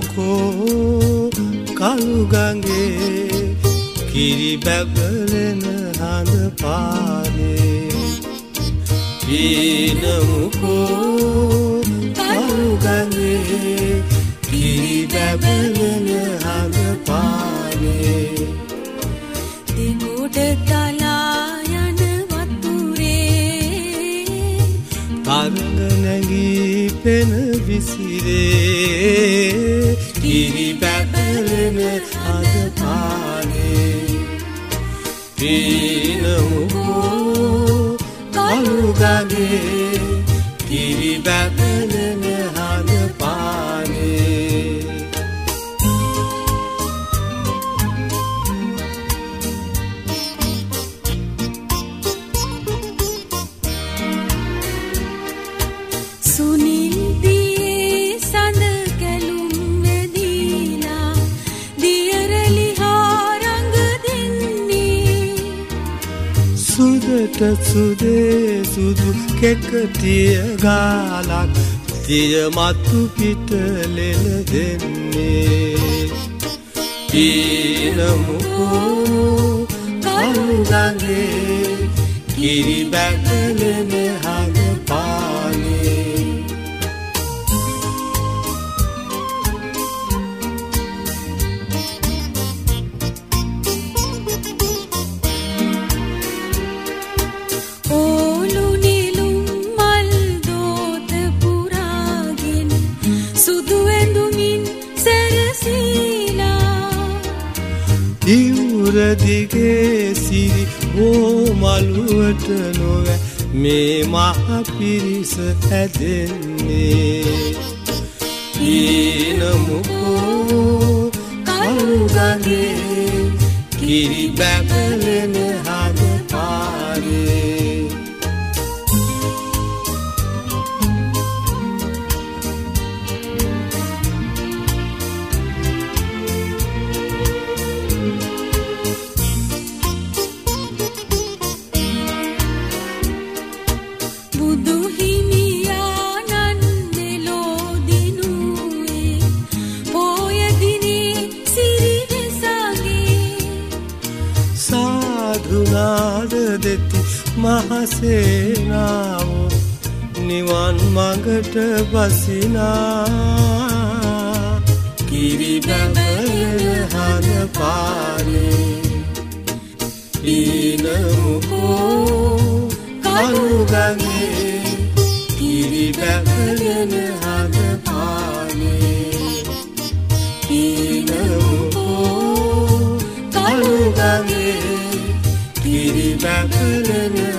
හීනමුකෝ කළුගගේ කිරි බැබලෙන හඳ පානේ හීනමුකෝ කළුගගේ කිරි බැබලෙන හඳ පානේ. දෙගොඩ තලා යන වතුරේ තරඟ නැගී පෙන විසිරේ කිරි බැබලෙන අද පානේ. පීනමුකෝ කළුගගේ කිරි බැබලෙන සුදට සුදේ සුදු කෙකටිය ගාලක් තිය මත්තු පිටලෙන දෙන්නේ? පීනමුකෝ කළුගගේ කිරි බැගලෙන හඳ ඉවුරදිගේ සිරි හෝ මළුවට නොව මේ මහ පිරිස හැදෙන්නේ. ඊනමුකෝ කළුගගේ කිරි බැපලෙන හද පාරේ. මඟ දෙති මහසේනාවෝ. නිවන් මඟට බසිනා කිරිබැබය හද පානේ ඊනමුකෝ කනුගගේ කිරිබැබලන back to the